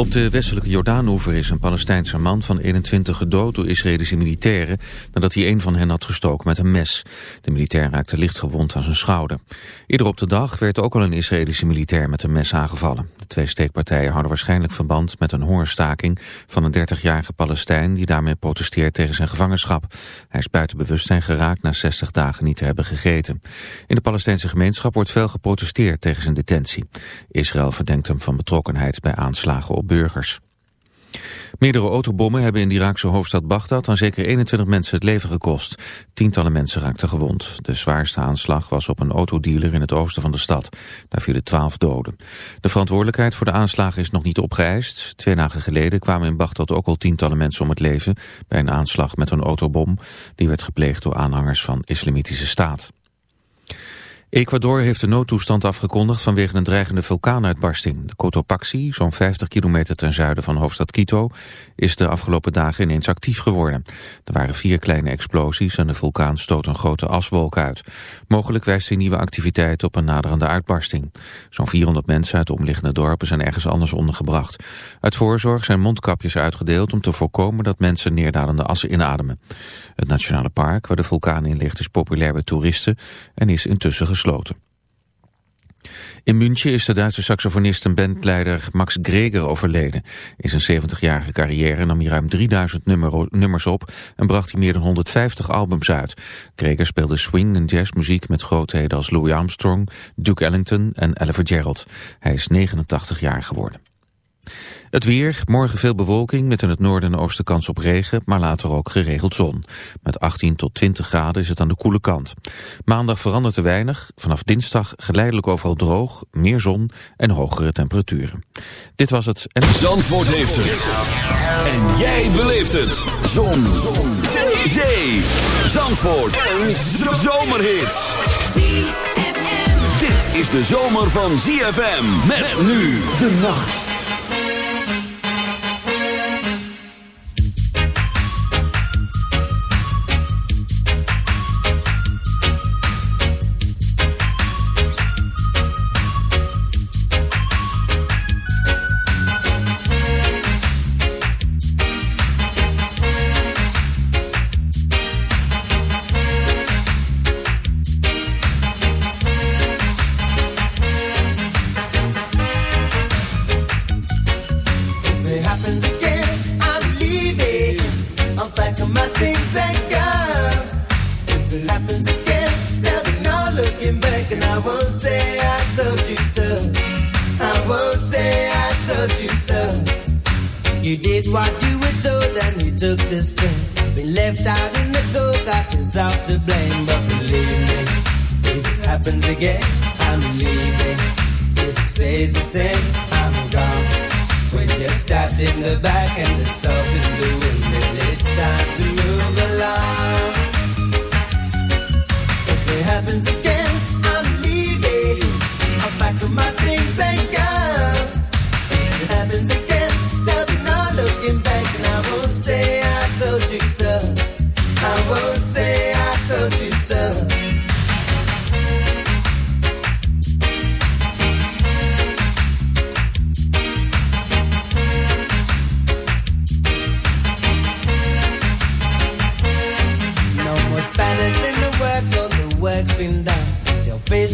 Op de westelijke Jordaanoever is een Palestijnse man van 21 gedood door Israëlische militairen nadat hij een van hen had gestoken met een mes. De militair raakte licht gewond aan zijn schouder. Eerder op de dag werd ook al een Israëlische militair met een mes aangevallen. De twee steekpartijen houden waarschijnlijk verband met een hongerstaking van een 30-jarige Palestijn die daarmee protesteert tegen zijn gevangenschap. Hij is buiten bewustzijn geraakt na 60 dagen niet te hebben gegeten. In de Palestijnse gemeenschap wordt veel geprotesteerd tegen zijn detentie. Israël verdenkt hem van betrokkenheid bij aanslagen op burgers. Meerdere autobommen hebben in de Iraakse hoofdstad Bagdad aan zeker 21 mensen het leven gekost. Tientallen mensen raakten gewond. De zwaarste aanslag was op een autodealer in het oosten van de stad. Daar vielen 12 doden. De verantwoordelijkheid voor de aanslagen is nog niet opgeëist. Twee dagen geleden kwamen in Bagdad ook al tientallen mensen om het leven... bij een aanslag met een autobom. Die werd gepleegd door aanhangers van Islamitische Staat. Ecuador heeft de noodtoestand afgekondigd vanwege een dreigende vulkaanuitbarsting. De Cotopaxi, zo'n 50 kilometer ten zuiden van hoofdstad Quito, is de afgelopen dagen ineens actief geworden. Er waren vier kleine explosies en de vulkaan stoot een grote aswolk uit. Mogelijk wijst die nieuwe activiteit op een naderende uitbarsting. Zo'n 400 mensen uit de omliggende dorpen zijn ergens anders ondergebracht. Uit voorzorg zijn mondkapjes uitgedeeld om te voorkomen dat mensen neerdalende assen inademen. Het nationale park waar de vulkaan in ligt is populair bij toeristen en is intussen gesloten. In München is de Duitse saxofonist en bandleider Max Greger overleden. In zijn 70-jarige carrière nam hij ruim 3000 nummers op en bracht hij meer dan 150 albums uit. Greger speelde swing en jazzmuziek met grootheden als Louis Armstrong, Duke Ellington en Ella Fitzgerald. Hij is 89 jaar geworden. Het weer, morgen veel bewolking met in het noorden en oosten kans op regen, maar later ook geregeld zon. Met 18 tot 20 graden is het aan de koele kant. Maandag verandert er weinig, vanaf dinsdag geleidelijk overal droog, meer zon en hogere temperaturen. Dit was het... En... Zandvoort heeft het. En jij beleeft het. Zon. zon. Zee. Zandvoort. Een zomerhit. Dit is de zomer van ZFM. Met nu de nacht.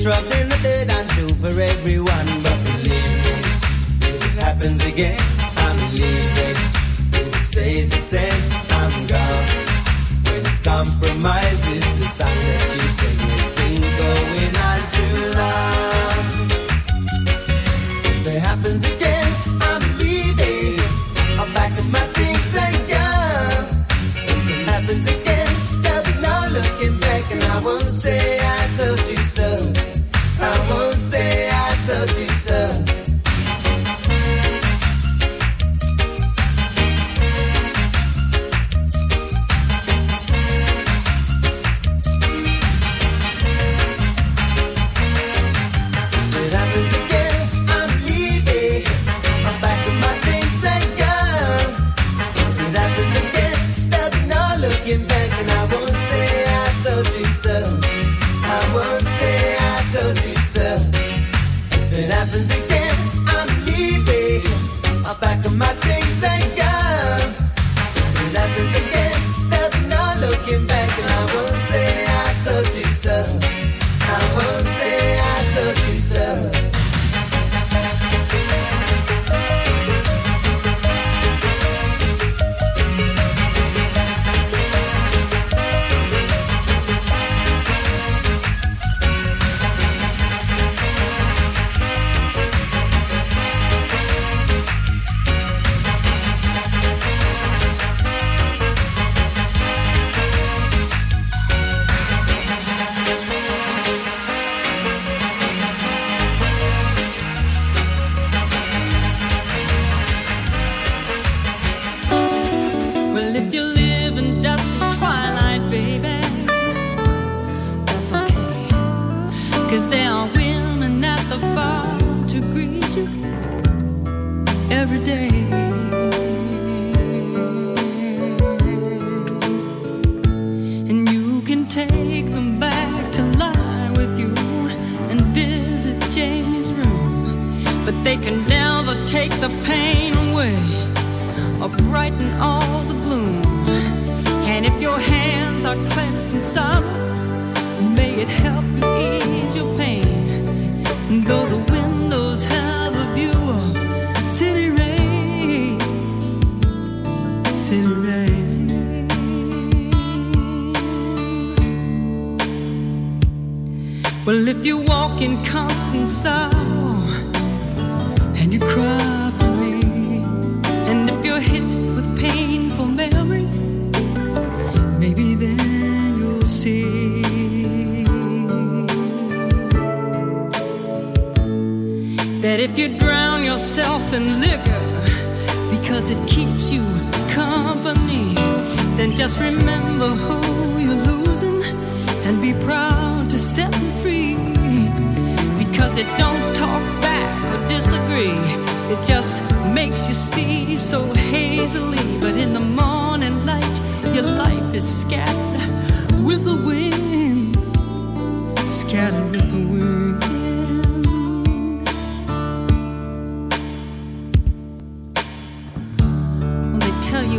Rubbed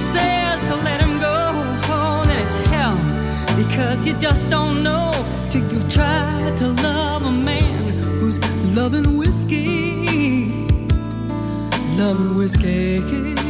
says to let him go on, and it's hell because you just don't know till you've tried to love a man who's loving whiskey, loving whiskey.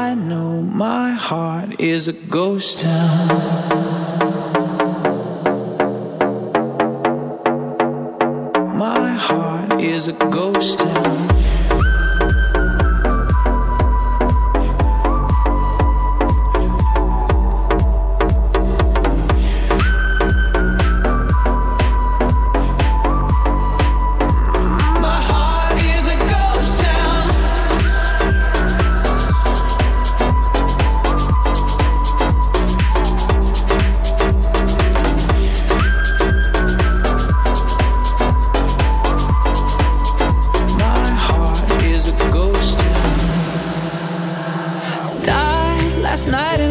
is a ghost town. last night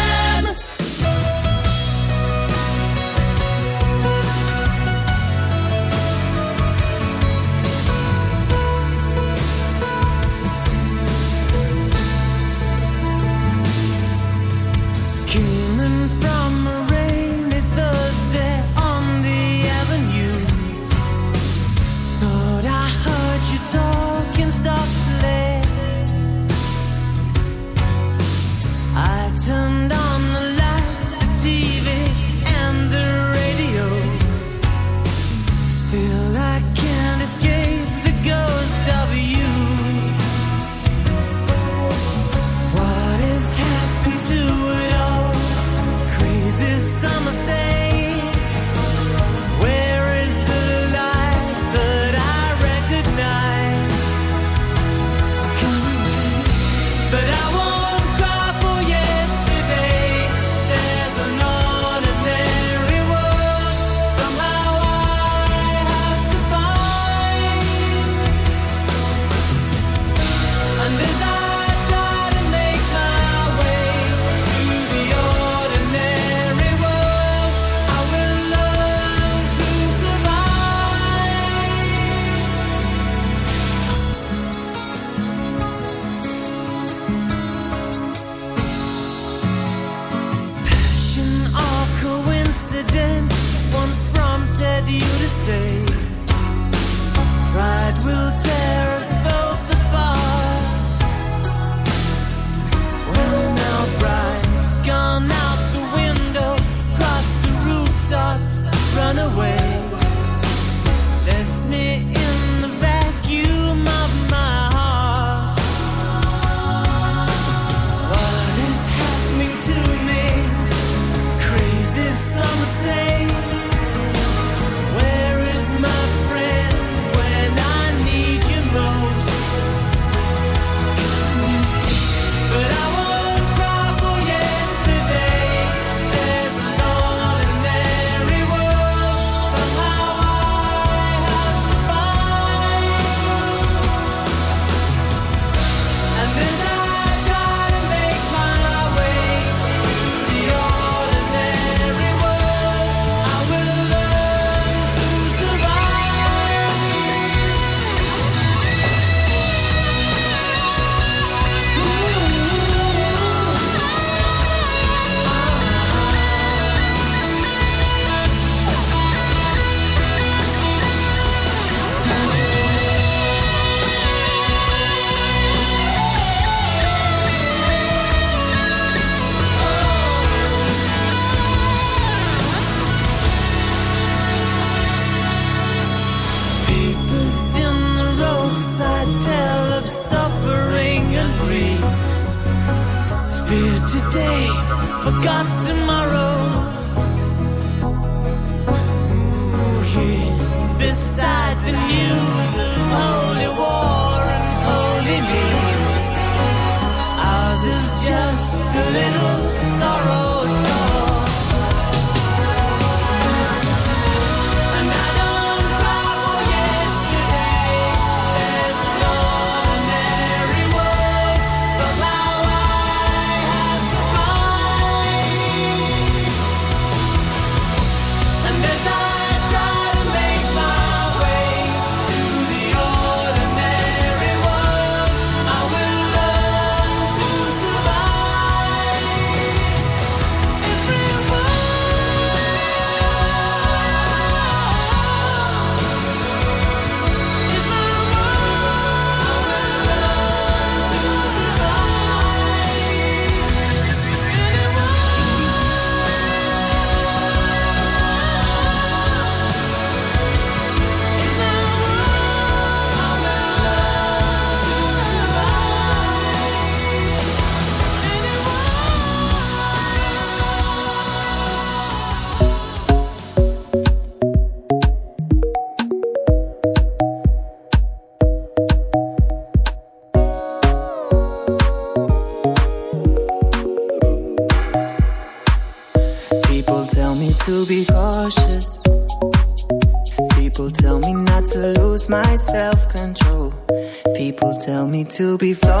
To be flawless.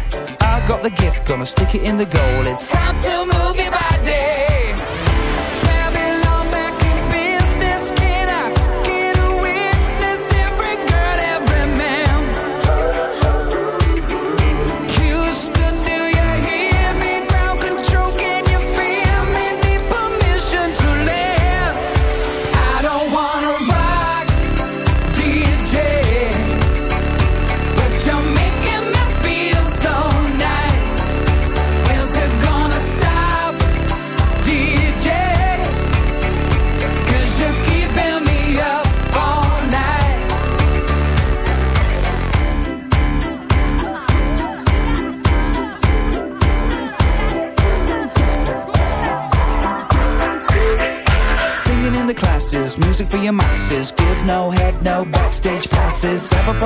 Got the gift, gonna stick it in the goal. It's time to move your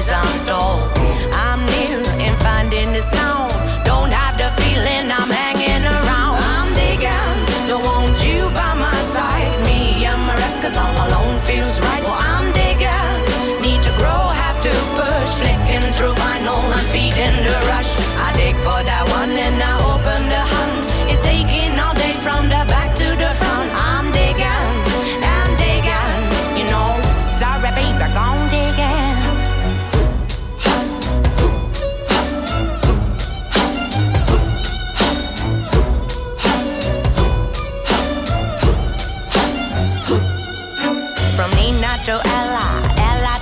stories untold. I'm near in finding the sound.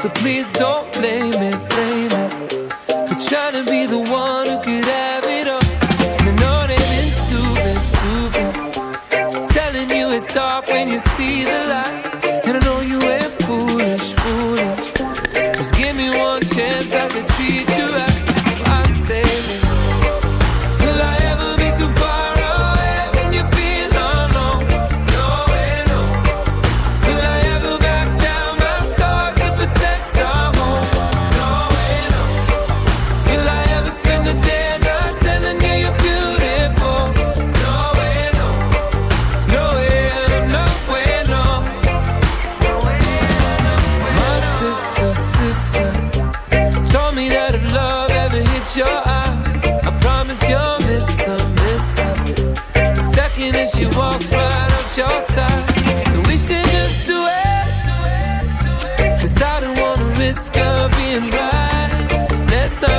So please don't blame it, blame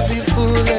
be foolish.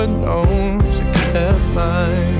God knows you kept mine.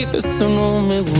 Esto no me gusta